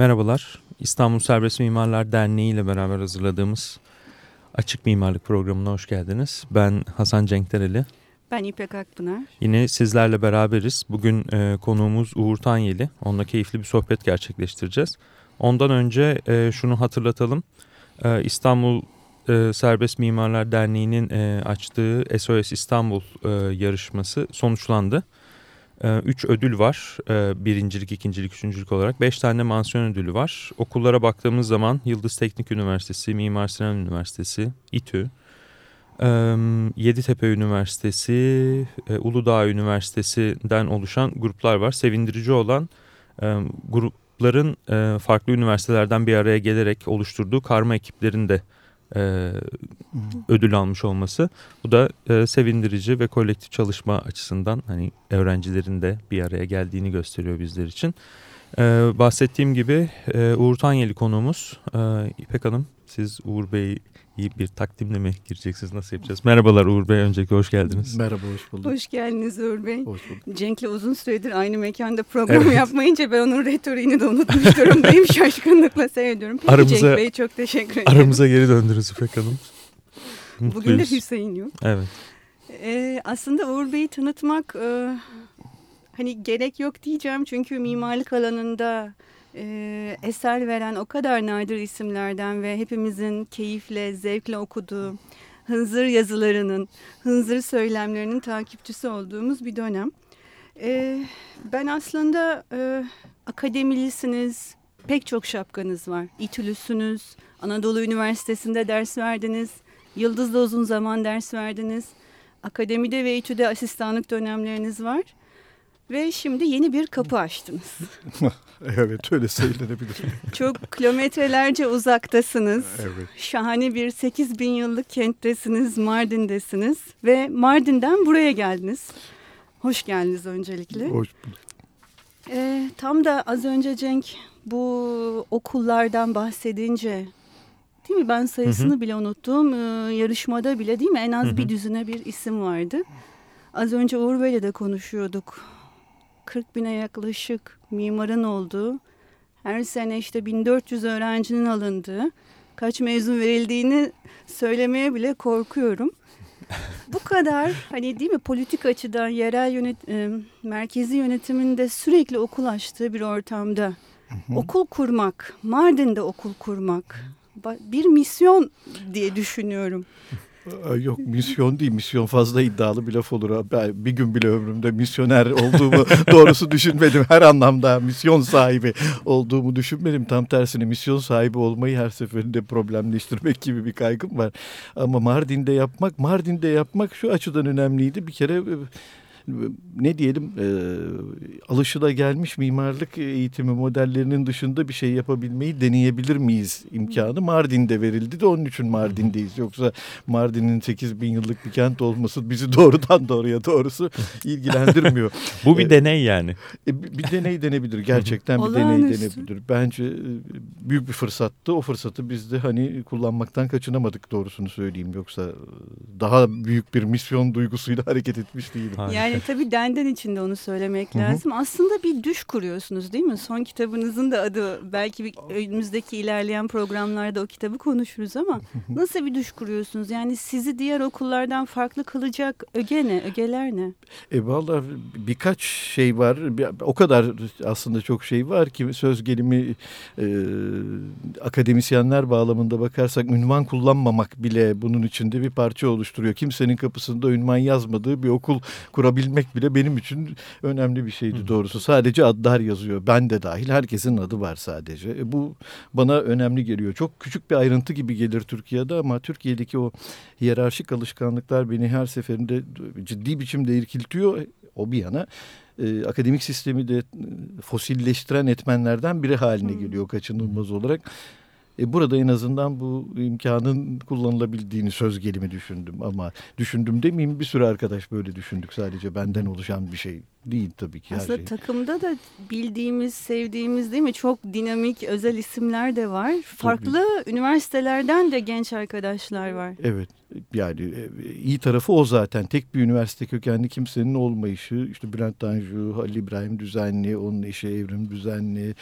Merhabalar. İstanbul Serbest Mimarlar Derneği ile beraber hazırladığımız Açık Mimarlık programına hoş geldiniz. Ben Hasan Cenkdereli. Ben İpek Akpınar. Yine sizlerle beraberiz. Bugün e, konuğumuz Uğur Tanyeli. Onunla keyifli bir sohbet gerçekleştireceğiz. Ondan önce e, şunu hatırlatalım. E, İstanbul e, Serbest Mimarlar Derneği'nin e, açtığı SOS İstanbul e, yarışması sonuçlandı. E, üç ödül var. E, birincilik, ikincilik, üçüncülük olarak. Beş tane mansiyon ödülü var. Okullara baktığımız zaman Yıldız Teknik Üniversitesi, Mimar Sinan Üniversitesi, İTÜ, e, Yeditepe Üniversitesi, e, Uludağ Üniversitesi'den oluşan gruplar var. Sevindirici olan grupların farklı üniversitelerden bir araya gelerek oluşturduğu karma ekiplerin de e, ödül almış olması. Bu da e, sevindirici ve kolektif çalışma açısından hani öğrencilerin de bir araya geldiğini gösteriyor bizler için. E, bahsettiğim gibi e, Uğur Tanyeli konuğumuz. E, İpek Hanım siz Uğur Bey'i bir takdimle mi gireceksiniz? Nasıl yapacağız? Merhabalar Uğur Bey. Öncelikle hoş geldiniz. Merhaba, hoş bulduk. Hoş geldiniz Uğur Bey. Hoş bulduk. Cenk'le uzun süredir aynı mekanda program evet. yapmayınca ben onun retoriğini de unutmuş durumdayım. Şaşkınlıkla seyrediyorum. Peki aramıza, Cenk Bey çok teşekkür ederim. Aramıza geri döndünüz İpek Hanım. Bugün de Hüseyin yok. Evet. Ee, aslında Uğur Bey'i tanıtmak e, hani gerek yok diyeceğim. Çünkü mimarlık alanında e, eser veren o kadar nadir isimlerden ve hepimizin keyifle, zevkle okuduğu hınzır yazılarının, hınzır söylemlerinin takipçisi olduğumuz bir dönem. E, ben aslında e, akademilisiniz, pek çok şapkanız var. İTÜ'lüsünüz, Anadolu Üniversitesi'nde ders verdiniz, Yıldız'da uzun zaman ders verdiniz. Akademide ve İTÜ'de asistanlık dönemleriniz var. Ve şimdi yeni bir kapı açtınız. evet öyle söylenebilir. Çok kilometrelerce uzaktasınız. Evet. Şahane bir 8 bin yıllık kenttesiniz, Mardin'desiniz. Ve Mardin'den buraya geldiniz. Hoş geldiniz öncelikle. Hoş bulduk. Ee, tam da az önce Cenk bu okullardan bahsedince değil mi ben sayısını hı hı. bile unuttum. Ee, yarışmada bile değil mi en az hı hı. bir düzine bir isim vardı. Az önce Uğur Bey'le de konuşuyorduk. 40 bine yaklaşık mimarın olduğu, her sene işte 1400 öğrencinin alındığı, kaç mezun verildiğini söylemeye bile korkuyorum. Bu kadar hani değil mi politik açıdan yerel yönet, e, merkezi yönetiminde sürekli okul açtığı bir ortamda okul kurmak, Mardin'de okul kurmak bir misyon diye düşünüyorum. Yok misyon değil misyon fazla iddialı bir laf olur. Ben bir gün bile ömrümde misyoner olduğumu doğrusu düşünmedim. Her anlamda misyon sahibi olduğumu düşünmedim. Tam tersine misyon sahibi olmayı her seferinde problemleştirmek gibi bir kaygım var. Ama Mardin'de yapmak, Mardin'de yapmak şu açıdan önemliydi. Bir kere ne diyelim e, alışıla gelmiş mimarlık eğitimi modellerinin dışında bir şey yapabilmeyi deneyebilir miyiz imkanı Mardin'de verildi de onun için Mardin'deyiz. Yoksa Mardin'in 8 bin yıllık bir kent olması bizi doğrudan doğruya doğrusu ilgilendirmiyor. Bu bir e, deney yani. E, bir, bir deney denebilir gerçekten bir deney denebilir. Bence e, büyük bir fırsattı. O fırsatı biz de hani kullanmaktan kaçınamadık doğrusunu söyleyeyim. Yoksa daha büyük bir misyon duygusuyla hareket etmiş değilim. Yani tabii denden içinde onu söylemek lazım. Aslında bir düş kuruyorsunuz değil mi? Son kitabınızın da adı belki bir, önümüzdeki ilerleyen programlarda o kitabı konuşuruz ama nasıl bir düş kuruyorsunuz? Yani sizi diğer okullardan farklı kılacak öge ne? Ögeler ne? E valla birkaç şey var. O kadar aslında çok şey var ki söz gelimi e, akademisyenler bağlamında bakarsak ünvan kullanmamak bile bunun içinde bir parça oluşturuyor. Kimsenin kapısında ünvan yazmadığı bir okul kurabilmek bilmek bile benim için önemli bir şeydi doğrusu. Sadece adlar yazıyor. Ben de dahil herkesin adı var sadece. E bu bana önemli geliyor. Çok küçük bir ayrıntı gibi gelir Türkiye'de ama Türkiye'deki o hiyerarşik alışkanlıklar beni her seferinde ciddi biçimde irkiltiyor. O bir yana e, akademik sistemi de fosilleştiren etmenlerden biri haline geliyor kaçınılmaz olarak. E, burada en azından bu imkanın kullanılabildiğini söz gelimi düşündüm ama düşündüm demeyeyim bir sürü arkadaş böyle düşündük sadece benden oluşan bir şey değil tabii ki. Aslında şey. takımda da bildiğimiz, sevdiğimiz değil mi çok dinamik özel isimler de var. Farklı tabii. üniversitelerden de genç arkadaşlar var. Evet yani e, iyi tarafı o zaten. Tek bir üniversite kökenli kimsenin olmayışı. İşte Bülent Tanju, Halil İbrahim Düzenli, onun eşi Evrim Düzenli.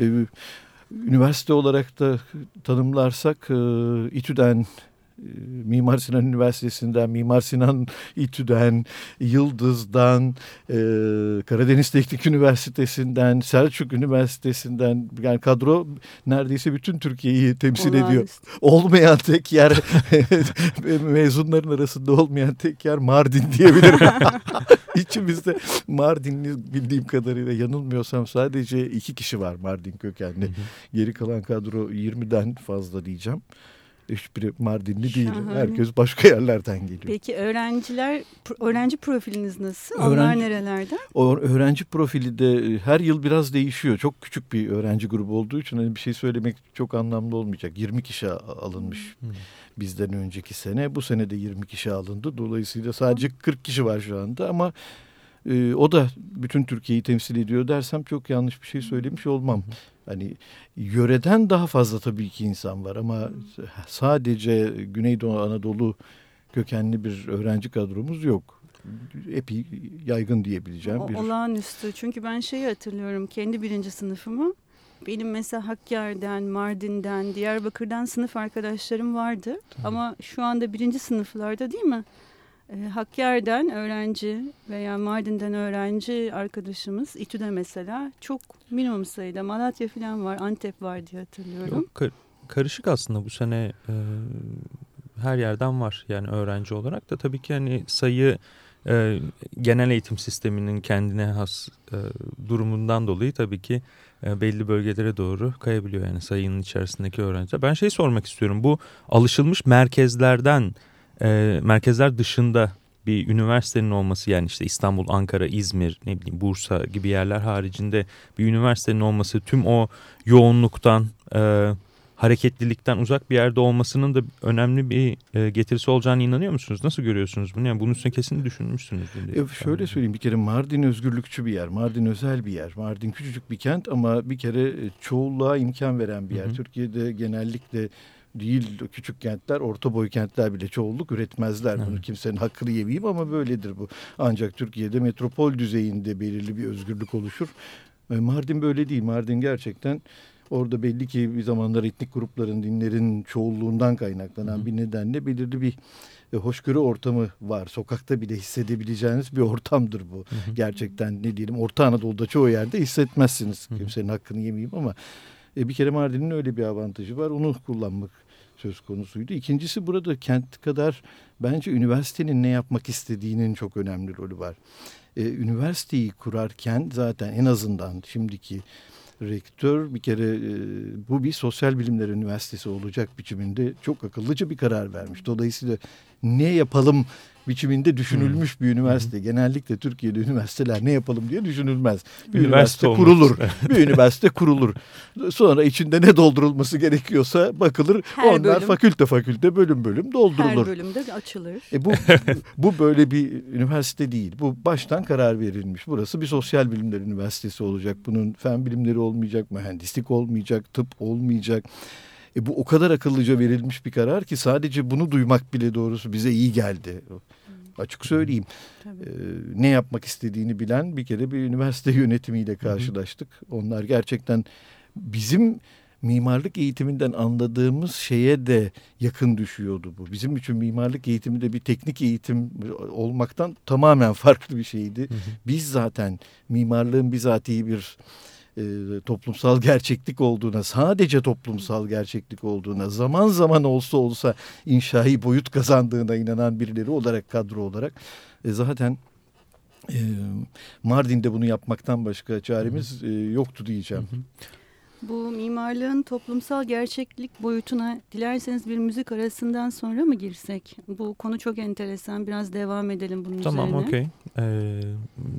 E, üniversite olarak da tanımlarsak e, İTÜ'den Mimar Sinan Üniversitesi'nden, Mimar Sinan İTÜ'den, Yıldız'dan, e, Karadeniz Teknik Üniversitesi'nden, Selçuk Üniversitesi'nden yani kadro neredeyse bütün Türkiye'yi temsil Olağanüstü. ediyor. Olmayan tek yer mezunların arasında olmayan tek yer Mardin diyebilirim. İçimizde Mardinli bildiğim kadarıyla yanılmıyorsam sadece iki kişi var Mardin kökenli. Geri kalan kadro 20'den fazla diyeceğim. Hiçbiri Mardinli değil. Şahane. Herkes başka yerlerden geliyor. Peki öğrenciler, öğrenci profiliniz nasıl? Öğrenci, Onlar nerelerden? Öğrenci profili de e, her yıl biraz değişiyor. Çok küçük bir öğrenci grubu olduğu için hani bir şey söylemek çok anlamlı olmayacak. 20 kişi alınmış hmm. bizden önceki sene. Bu sene de 20 kişi alındı. Dolayısıyla sadece 40 kişi var şu anda ama e, o da bütün Türkiye'yi temsil ediyor dersem çok yanlış bir şey söylemiş olmam. Hani yöreden daha fazla tabii ki insan var ama sadece Güneydoğu Anadolu kökenli bir öğrenci kadromuz yok. Epey yaygın diyebileceğim. O, bir... Olağanüstü çünkü ben şeyi hatırlıyorum kendi birinci sınıfımı. Benim mesela Hakkari'den, Mardin'den, Diyarbakır'dan sınıf arkadaşlarım vardı. Tamam. Ama şu anda birinci sınıflarda değil mi? E, Hakkari'den öğrenci veya Mardin'den öğrenci arkadaşımız İTÜ'de mesela çok minimum sayıda Malatya falan var, Antep var diye hatırlıyorum. Yok, kar karışık aslında bu sene e, her yerden var yani öğrenci olarak da tabii ki hani sayı e, genel eğitim sisteminin kendine has e, durumundan dolayı tabii ki e, belli bölgelere doğru kayabiliyor yani sayının içerisindeki öğrenciler. Ben şey sormak istiyorum bu alışılmış merkezlerden e, merkezler dışında bir üniversitenin olması yani işte İstanbul, Ankara, İzmir, ne bileyim Bursa gibi yerler haricinde bir üniversitenin olması tüm o yoğunluktan, e, hareketlilikten uzak bir yerde olmasının da önemli bir e, getirisi olacağını inanıyor musunuz? Nasıl görüyorsunuz bunu? Yani bunun üstüne kesin düşünmüşsünüz. Diye. E, şöyle söyleyeyim bir kere Mardin özgürlükçü bir yer. Mardin özel bir yer. Mardin küçücük bir kent ama bir kere çoğulluğa imkan veren bir yer. Hı hı. Türkiye'de genellikle değil küçük kentler, orta boy kentler bile çoğunluk üretmezler. Bunu kimsenin hakkını yemeyeyim ama böyledir bu. Ancak Türkiye'de metropol düzeyinde belirli bir özgürlük oluşur. Mardin böyle değil. Mardin gerçekten orada belli ki bir zamanlar etnik grupların, dinlerin çoğulluğundan kaynaklanan Hı. bir nedenle belirli bir e, hoşgörü ortamı var. Sokakta bile hissedebileceğiniz bir ortamdır bu. Hı hı. Gerçekten ne diyelim Orta Anadolu'da çoğu yerde hissetmezsiniz. Hı hı. Kimsenin hakkını yemeyeyim ama e, bir kere Mardin'in öyle bir avantajı var. Onu kullanmak söz konusuydu. İkincisi burada kent kadar bence üniversitenin ne yapmak istediğinin çok önemli rolü var. Ee, üniversiteyi kurarken zaten en azından şimdiki rektör bir kere e, bu bir sosyal bilimler üniversitesi olacak biçiminde çok akıllıca bir karar vermiş. Dolayısıyla ne yapalım biçiminde düşünülmüş bir üniversite. Hmm. Genellikle Türkiye'de üniversiteler ne yapalım diye düşünülmez. Bir üniversite, üniversite kurulur. bir üniversite kurulur. Sonra içinde ne doldurulması gerekiyorsa bakılır. Her Onlar bölüm, fakülte fakülte bölüm bölüm doldurulur. Her bölümde açılır. E bu bu böyle bir üniversite değil. Bu baştan karar verilmiş. Burası bir sosyal bilimler üniversitesi olacak. Bunun fen bilimleri olmayacak, mühendislik olmayacak, tıp olmayacak. E bu o kadar akıllıca verilmiş bir karar ki sadece bunu duymak bile doğrusu bize iyi geldi. Açık söyleyeyim. Ee, ne yapmak istediğini bilen bir kere bir üniversite yönetimiyle karşılaştık. Onlar gerçekten bizim mimarlık eğitiminden anladığımız şeye de yakın düşüyordu bu. Bizim için mimarlık eğitimi de bir teknik eğitim olmaktan tamamen farklı bir şeydi. Biz zaten mimarlığın bizatihi bir e, toplumsal gerçeklik olduğuna, sadece toplumsal gerçeklik olduğuna, zaman zaman olsa olsa inşai boyut kazandığına inanan birileri olarak, kadro olarak e, zaten e, Mardin'de bunu yapmaktan başka çaremiz e, yoktu diyeceğim. Hı hı. Bu mimarlığın toplumsal gerçeklik boyutuna dilerseniz bir müzik arasından sonra mı girsek? Bu konu çok enteresan. Biraz devam edelim bunun tamam, üzerine. Tamam okey. Ee,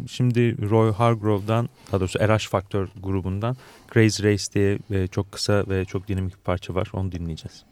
şimdi Roy Hargrove'dan daha doğrusu RH Faktör grubundan Crazy Race diye e, çok kısa ve çok dinamik bir parça var. Onu dinleyeceğiz.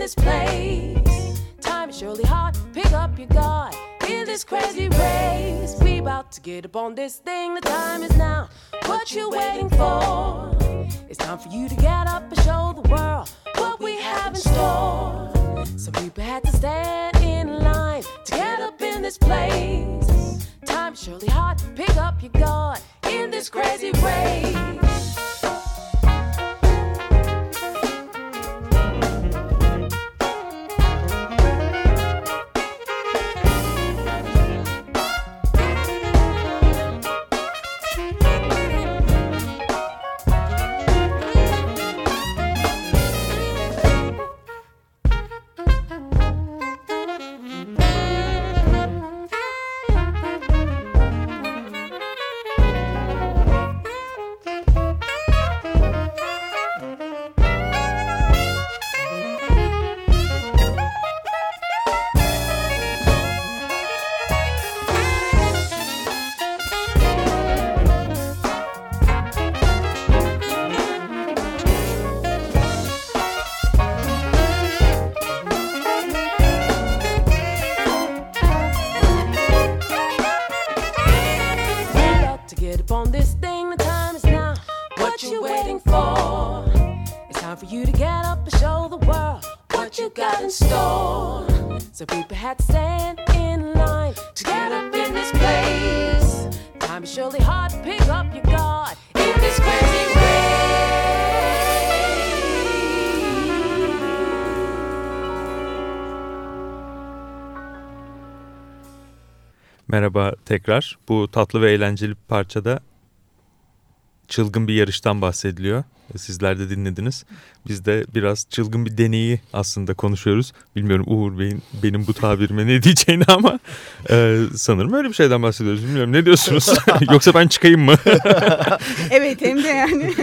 This place. Time is surely hard, pick up your guard in this crazy race. We about to get up on this thing, the time is now. What you waiting for? It's time for you to get up and show the world what we have in store. Some people had to stand in line to get up in this place. Time is surely hard, pick up your guard in this crazy. Merhaba tekrar. Bu tatlı ve eğlenceli parçada çılgın bir yarıştan bahsediliyor. Sizler de dinlediniz. Biz de biraz çılgın bir deneyi aslında konuşuyoruz. Bilmiyorum Uğur Bey'in benim bu tabirime ne diyeceğini ama e, sanırım öyle bir şeyden bahsediyoruz. Bilmiyorum ne diyorsunuz? Yoksa ben çıkayım mı? evet hem de yani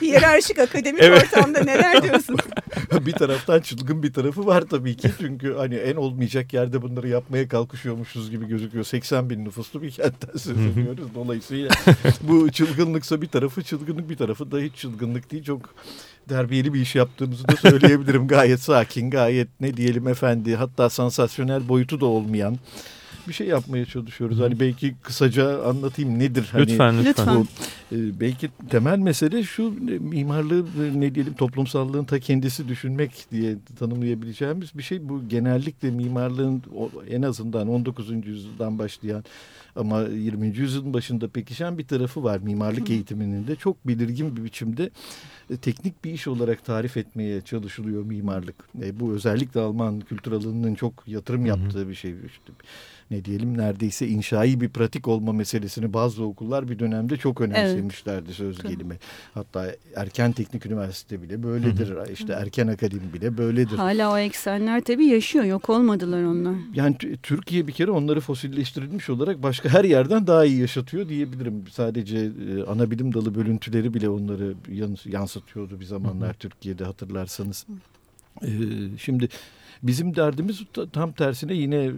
hiyerarşik akademik evet. ortamda neler diyorsunuz? bir taraftan çılgın bir tarafı var tabii ki. Çünkü hani en olmayacak yerde bunları yapmaya kalkışıyormuşuz gibi gözüküyor. 80 bin nüfuslu bir kentten söz ediyoruz. Dolayısıyla bu çılgınlıksa bir tarafı çılgınlık bir tarafı da hiç çılgınlık değil. Çok terbiyeli bir iş yaptığımızı da söyleyebilirim. gayet sakin, gayet ne diyelim efendi hatta sansasyonel boyutu da olmayan bir şey yapmaya çalışıyoruz. Hani belki kısaca anlatayım nedir? Hani lütfen lütfen. Bu, e, belki temel mesele şu mimarlığı ne diyelim toplumsallığın ta kendisi düşünmek diye tanımlayabileceğimiz bir şey. Bu genellikle mimarlığın en azından 19. yüzyıldan başlayan ama 20. yüzyılın başında pekişen bir tarafı var mimarlık eğitiminin de. Çok belirgin bir biçimde e, teknik bir iş olarak tarif etmeye çalışılıyor mimarlık. E, bu özellikle Alman kültür alanının çok yatırım yaptığı bir şey. İşte ne diyelim neredeyse inşai bir pratik olma meselesini bazı okullar bir dönemde çok önemsemişlerdi evet. söz gelimi. Hatta erken teknik üniversite bile böyledir. Hı hı. İşte erken akademi bile böyledir. Hala o eksenler tabii yaşıyor. Yok olmadılar onlar. Yani Türkiye bir kere onları fosilleştirilmiş olarak başka her yerden daha iyi yaşatıyor diyebilirim. Sadece e, ana bilim dalı bölüntüleri bile onları yansıtıyordu bir zamanlar hı hı. Türkiye'de hatırlarsanız. Ee, şimdi Bizim derdimiz tam tersine yine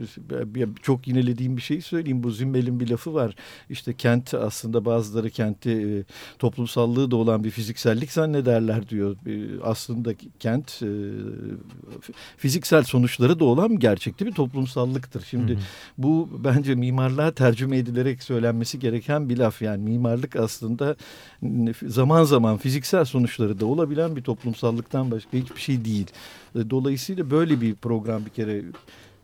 çok yinelediğim bir şey söyleyeyim. Bu Zimmel'in bir lafı var. İşte kent aslında bazıları kenti e, toplumsallığı da olan bir fiziksellik zannederler diyor. E, aslında kent e, fiziksel sonuçları da olan gerçekte bir toplumsallıktır. Şimdi hı hı. bu bence mimarlığa tercüme edilerek söylenmesi gereken bir laf. Yani mimarlık aslında zaman zaman fiziksel sonuçları da olabilen bir toplumsallıktan başka hiçbir şey değil. E, dolayısıyla böyle bir program bir kere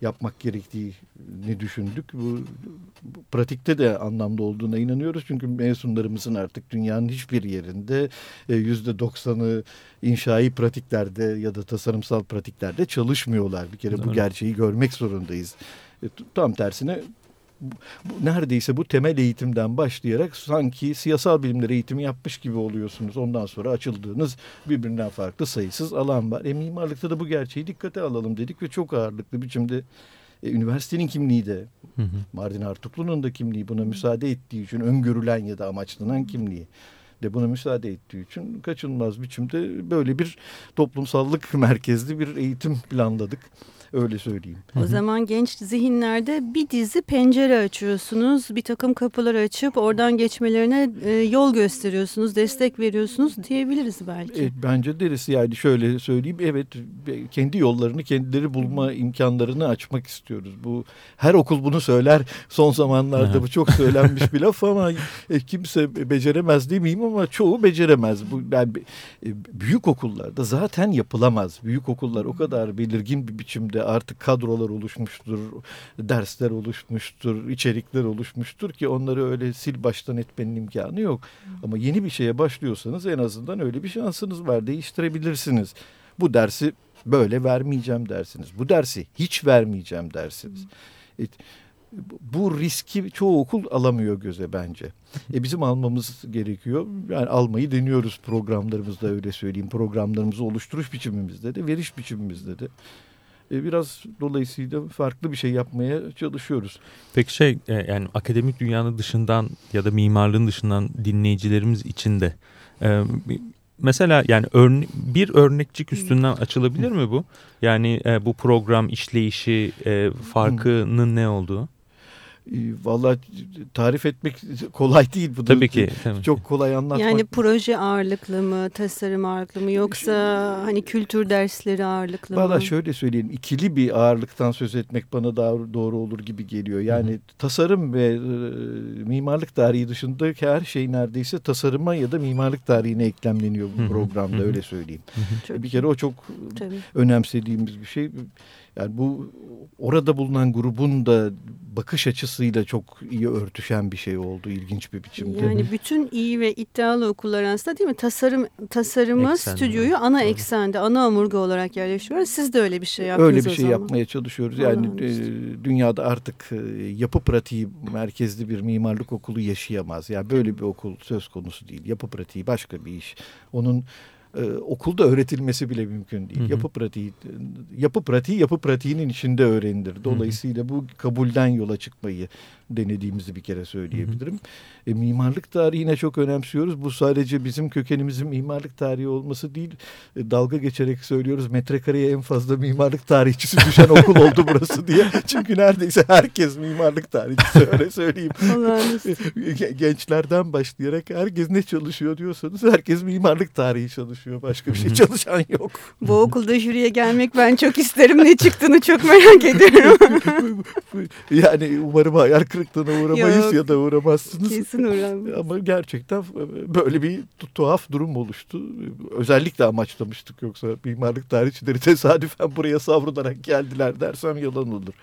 yapmak gerektiğini düşündük. Bu, bu pratikte de anlamda olduğuna inanıyoruz. Çünkü mezunlarımızın artık dünyanın hiçbir yerinde e, yüzde doksanı inşai pratiklerde ya da tasarımsal pratiklerde çalışmıyorlar. Bir kere bu gerçeği görmek zorundayız. E, tam tersine neredeyse bu temel eğitimden başlayarak sanki siyasal bilimler eğitimi yapmış gibi oluyorsunuz. Ondan sonra açıldığınız birbirinden farklı sayısız alan var. E, mimarlıkta da bu gerçeği dikkate alalım dedik ve çok ağırlıklı biçimde e, üniversitenin kimliği de hı hı. Mardin Artuklu'nun da kimliği buna müsaade ettiği için öngörülen ya da amaçlanan kimliği de buna müsaade ettiği için kaçınılmaz biçimde böyle bir toplumsallık merkezli bir eğitim planladık Öyle söyleyeyim. O zaman genç zihinlerde bir dizi pencere açıyorsunuz. Bir takım kapılar açıp oradan geçmelerine e, yol gösteriyorsunuz, destek veriyorsunuz diyebiliriz belki. E, bence deriz yani şöyle söyleyeyim. Evet kendi yollarını kendileri bulma imkanlarını açmak istiyoruz. Bu her okul bunu söyler. Son zamanlarda bu çok söylenmiş bir laf ama e, kimse beceremez demeyeyim ama çoğu beceremez. Bu yani e, büyük okullarda zaten yapılamaz. Büyük okullar o kadar belirgin bir biçimde artık kadrolar oluşmuştur, dersler oluşmuştur, içerikler oluşmuştur ki onları öyle sil baştan etmenin imkanı yok. Ama yeni bir şeye başlıyorsanız en azından öyle bir şansınız var. Değiştirebilirsiniz. Bu dersi böyle vermeyeceğim dersiniz. Bu dersi hiç vermeyeceğim dersiniz. Evet bu riski çoğu okul alamıyor göze bence. E bizim almamız gerekiyor. Yani almayı deniyoruz programlarımızda öyle söyleyeyim. Programlarımızı oluşturuş biçimimizde de, veriş biçimimizde de. E biraz dolayısıyla farklı bir şey yapmaya çalışıyoruz. Peki şey e, yani akademik dünyanın dışından ya da mimarlığın dışından dinleyicilerimiz için de e, mesela yani örne bir örnekçik üstünden açılabilir mi bu? Yani e, bu program işleyişi e, farkının ne olduğu? Ee, vallahi tarif etmek kolay değil. Bu tabii ki. Tabii çok kolay anlatmak. Yani proje ağırlıklı mı, tasarım ağırlıklı mı yoksa hani kültür dersleri ağırlıklı mı? Valla şöyle söyleyeyim. ikili bir ağırlıktan söz etmek bana daha doğru olur gibi geliyor. Yani Hı -hı. tasarım ve e, mimarlık tarihi dışındaki her şey neredeyse tasarıma ya da mimarlık tarihine eklemleniyor bu Hı programda Hı -hı. öyle söyleyeyim. Hı -hı. Bir kere o çok Tabii. önemsediğimiz bir şey. Yani bu orada bulunan grubun da bakış açısıyla çok iyi örtüşen bir şey oldu ilginç bir biçimde. Yani bütün iyi ve iddialı okullar aslında değil mi? Tasarım tasarımı Eksen, stüdyoyu ana Doğru. eksende, ana omurga olarak yerleştiriyor. Siz de öyle bir şey yaptınız Öyle bir şey yapmaya çalışıyoruz. Yani e, dünyada artık e, yapı pratiği merkezli bir mimarlık okulu yaşayamaz. Yani böyle bir okul söz konusu değil. Yapı pratiği başka bir iş. Onun e, okulda öğretilmesi bile mümkün değil. Hı hı. Yapı pratiği yapı pratiği yapı pratiğinin içinde öğrenilir. Dolayısıyla hı hı. bu kabulden yola çıkmayı denediğimizi bir kere söyleyebilirim. Hı hı. E, mimarlık tarihine çok önemsiyoruz. Bu sadece bizim kökenimizin mimarlık tarihi olması değil. E, dalga geçerek söylüyoruz metrekareye en fazla mimarlık tarihçisi düşen okul oldu burası diye. Çünkü neredeyse herkes mimarlık tarihçisi öyle söyleyeyim. Gençlerden başlayarak herkes ne çalışıyor diyorsanız herkes mimarlık tarihi çalışıyor. Başka bir şey çalışan yok. Bu okulda jüriye gelmek ben çok isterim. Ne çıktığını çok merak ediyorum. yani umarım hayal kırıklığına uğramayız Yok, ya da uğramazsınız. Kesin uğramayız. Ama gerçekten böyle bir tuhaf durum oluştu. Özellikle amaçlamıştık yoksa mimarlık tarihçileri tesadüfen buraya savrularak geldiler dersem yalan olur.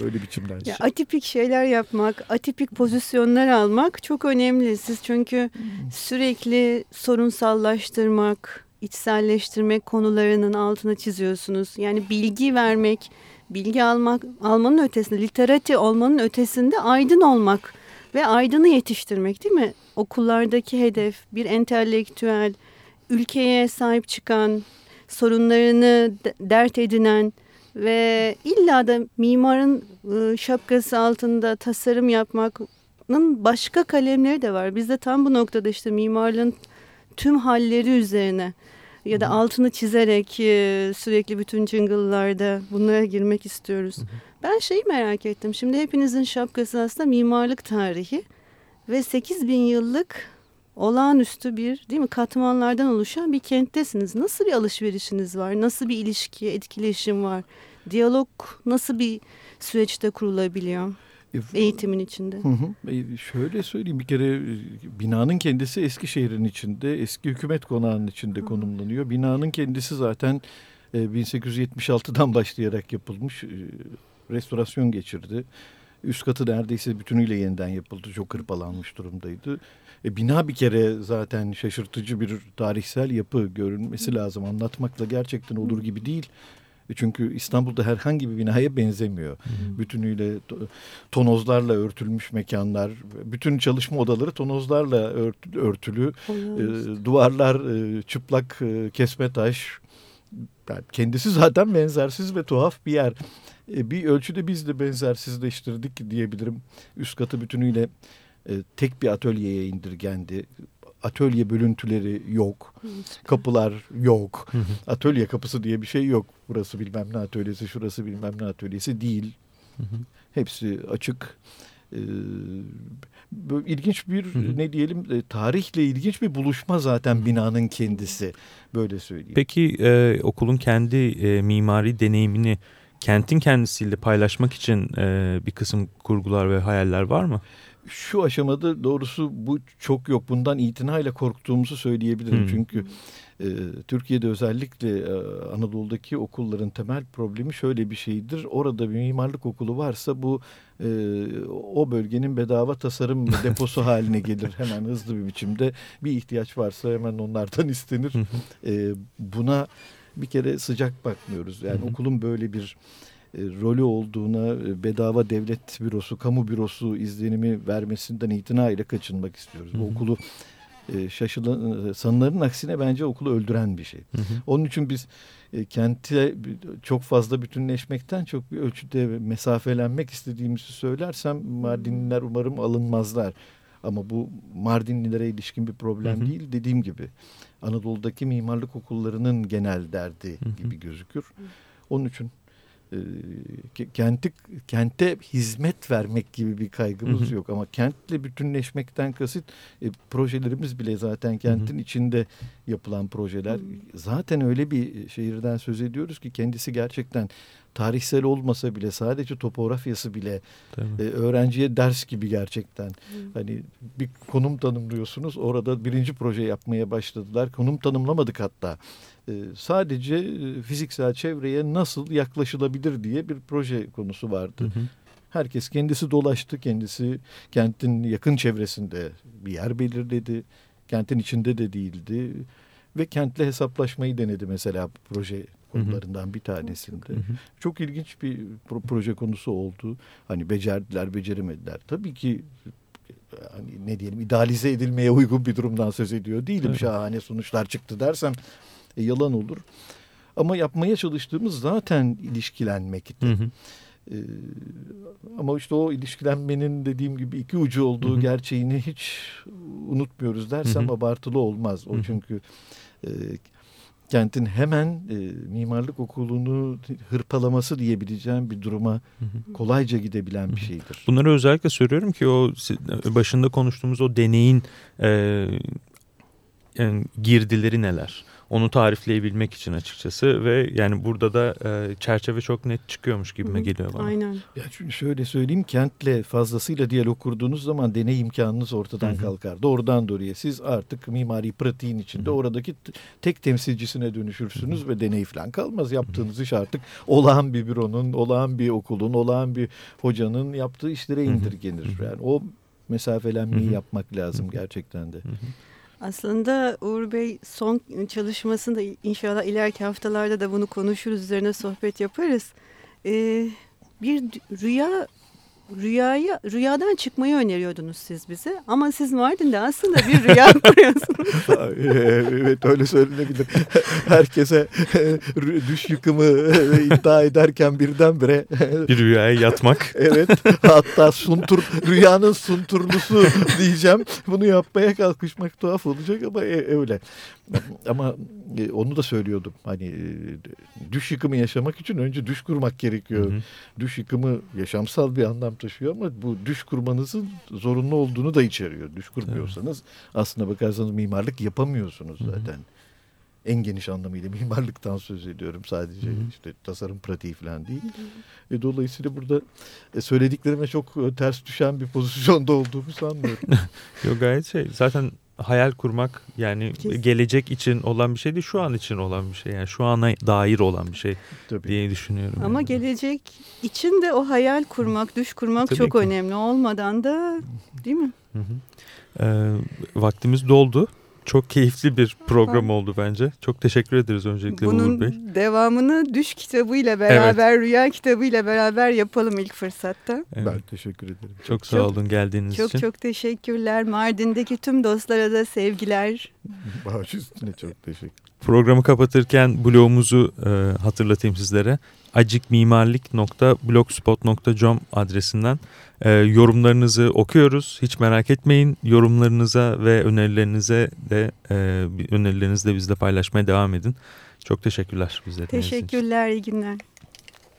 Böyle biçimler. Ya, atipik şeyler yapmak, atipik pozisyonlar almak çok önemli. Siz çünkü sürekli sorunsallaştırmak, içselleştirmek konularının altına çiziyorsunuz. Yani bilgi vermek, bilgi almak almanın ötesinde, literati olmanın ötesinde aydın olmak ve aydını yetiştirmek değil mi? Okullardaki hedef bir entelektüel, ülkeye sahip çıkan, sorunlarını dert edinen ve illa da mimarın ıı, şapkası altında tasarım yapmanın başka kalemleri de var. Biz de tam bu noktada işte mimarlığın tüm halleri üzerine ya da altını çizerek e, sürekli bütün jingle'larda bunlara girmek istiyoruz. Ben şeyi merak ettim. Şimdi hepinizin şapkası aslında mimarlık tarihi ve 8 bin yıllık olağanüstü bir değil mi katmanlardan oluşan bir kenttesiniz. Nasıl bir alışverişiniz var? Nasıl bir ilişki, etkileşim var? Diyalog nasıl bir süreçte kurulabiliyor? E, Eğitimin içinde. Hı hı. E, şöyle söyleyeyim bir kere e, binanın kendisi Eskişehir'in içinde, eski hükümet konağının içinde hı. konumlanıyor. Binanın kendisi zaten 1876'dan başlayarak yapılmış, restorasyon geçirdi. Üst katı neredeyse bütünüyle yeniden yapıldı. Çok kırpalanmış durumdaydı. E, bina bir kere zaten şaşırtıcı bir tarihsel yapı görünmesi lazım. Anlatmakla gerçekten olur gibi değil. E, çünkü İstanbul'da herhangi bir binaya benzemiyor. Hı Bütünüyle tonozlarla örtülmüş mekanlar, bütün çalışma odaları tonozlarla örtülü, e, duvarlar e, çıplak e, kesme taş. Yani kendisi zaten benzersiz ve tuhaf bir yer. E, bir ölçüde biz de benzersizleştirdik diyebilirim. Üst katı bütünüyle e, tek bir atölyeye indirgendi atölye bölüntüleri yok. Kapılar yok. Atölye kapısı diye bir şey yok. Burası bilmem ne atölyesi, şurası bilmem ne atölyesi değil. Hepsi açık. Ee, ilginç bir ne diyelim e, tarihle ilginç bir buluşma zaten binanın kendisi. Böyle söyleyeyim. Peki e, okulun kendi e, mimari deneyimini kentin kendisiyle paylaşmak için e, bir kısım kurgular ve hayaller var mı? Şu aşamada doğrusu bu çok yok. Bundan itinayla korktuğumuzu söyleyebilirim. Hmm. Çünkü e, Türkiye'de özellikle e, Anadolu'daki okulların temel problemi şöyle bir şeydir. Orada bir mimarlık okulu varsa bu e, o bölgenin bedava tasarım deposu haline gelir. Hemen hızlı bir biçimde bir ihtiyaç varsa hemen onlardan istenir. e, buna bir kere sıcak bakmıyoruz. Yani okulun böyle bir rolü olduğuna e, bedava devlet bürosu, kamu bürosu izlenimi vermesinden itina ile kaçınmak istiyoruz. Bu okulu e, şaşılan e, sanıların aksine bence okulu öldüren bir şey. Hı hı. Onun için biz e, kente çok fazla bütünleşmekten çok bir ölçüde mesafelenmek istediğimizi söylersem Mardinliler umarım alınmazlar. Ama bu Mardinlilere ilişkin bir problem hı hı. değil dediğim gibi. Anadolu'daki mimarlık okullarının genel derdi hı hı. gibi gözükür. Onun için e, kenti kente hizmet vermek gibi bir kaygımız hı hı. yok ama kentle bütünleşmekten kasıt e, projelerimiz bile zaten kentin hı hı. içinde yapılan projeler. Hı. Zaten öyle bir şehirden söz ediyoruz ki kendisi gerçekten tarihsel olmasa bile sadece topografyası bile e, öğrenciye ders gibi gerçekten. Hı. Hani bir konum tanımlıyorsunuz orada birinci proje yapmaya başladılar. Konum tanımlamadık hatta. E, sadece e, fiziksel çevreye nasıl yaklaşılabilir diye bir proje konusu vardı. Hı hı. Herkes kendisi dolaştı, kendisi kentin yakın çevresinde bir yer belirledi. Kentin içinde de değildi ve kentle hesaplaşmayı denedi mesela proje konularından bir tanesinde. Çok ilginç bir proje konusu oldu. Hani becerdiler, beceremediler. Tabii ki hani ne diyelim idealize edilmeye uygun bir durumdan söz ediyor değilim. Evet. Şahane sonuçlar çıktı dersem e, yalan olur. Ama yapmaya çalıştığımız zaten ilişkilenmekti. Hı hı. Ee, ama işte o ilişkilenmenin dediğim gibi iki ucu olduğu hı hı. gerçeğini hiç unutmuyoruz dersem hı hı. abartılı olmaz. O hı hı. çünkü e, kentin hemen e, mimarlık okulunu hırpalaması diyebileceğim bir duruma kolayca gidebilen bir şeydir. Bunları özellikle söylüyorum ki o başında konuştuğumuz o deneyin e, yani girdileri neler? Onu tarifleyebilmek için açıkçası ve yani burada da e, çerçeve çok net çıkıyormuş gibime geliyor bana. Aynen. Ya çünkü şöyle söyleyeyim kentle fazlasıyla diyalog kurduğunuz zaman deney imkanınız ortadan Hı -hı. kalkar. Doğrudan doğruya siz artık mimari pratiğin içinde Hı -hı. oradaki tek temsilcisine dönüşürsünüz Hı -hı. ve deney falan kalmaz. Yaptığınız Hı -hı. iş artık olağan bir büronun, olağan bir okulun, olağan bir hocanın yaptığı işlere indirgenir. Hı -hı. Yani o mesafelenmeyi Hı -hı. yapmak lazım Hı -hı. gerçekten de. Hı -hı. Aslında Uğur Bey son çalışmasında inşallah ileriki haftalarda da bunu konuşuruz, üzerine sohbet yaparız. Ee, bir rüya rüyaya rüyadan çıkmayı öneriyordunuz siz bize ama siz Mardin'de aslında bir rüya kuruyorsunuz. evet öyle söylenebilir. Herkese düş yıkımı iddia ederken birdenbire bir rüyaya yatmak. evet hatta suntur rüyanın sunturlusu diyeceğim. Bunu yapmaya kalkışmak tuhaf olacak ama e, öyle. Ama e, onu da söylüyordum. Hani e, düş yıkımı yaşamak için önce düş kurmak gerekiyor. Hı hı. Düş yıkımı yaşamsal bir anlam taşıyor ama bu düş kurmanızın zorunlu olduğunu da içeriyor. Düş kurmuyorsanız evet. aslında bakarsanız mimarlık yapamıyorsunuz zaten. Hı hı. En geniş anlamıyla mimarlıktan söz ediyorum sadece hı hı. işte tasarım pratiği falan değil. Hı hı. E, dolayısıyla burada e, söylediklerime çok ters düşen bir pozisyonda olduğumu sanmıyorum. Yok gayet şey zaten hayal kurmak yani Kesin. gelecek için olan bir şey değil şu an için olan bir şey yani şu ana dair olan bir şey Tabii. diye düşünüyorum. Ama yani. gelecek için de o hayal kurmak, düş kurmak Tabii çok ki. önemli olmadan da değil mi? Hı hı. Ee, vaktimiz doldu. Çok keyifli bir program ha. oldu bence. Çok teşekkür ederiz öncelikle Bunun Uğur Bey. Bunun devamını Düş kitabıyla beraber, evet. Rüya kitabıyla beraber yapalım ilk fırsatta. Evet. Ben teşekkür ederim. Çok sağ olun geldiğiniz çok, için. Çok çok teşekkürler. Mardin'deki tüm dostlara da sevgiler. Baş üstüne çok teşekkür Programı kapatırken blogumuzu e, hatırlatayım sizlere. acikmimarlik.blogspot.com adresinden e, yorumlarınızı okuyoruz. Hiç merak etmeyin. Yorumlarınıza ve önerilerinize de e, önerilerinizi de bizle paylaşmaya devam edin. Çok teşekkürler bizle Teşekkürler, iyi günler.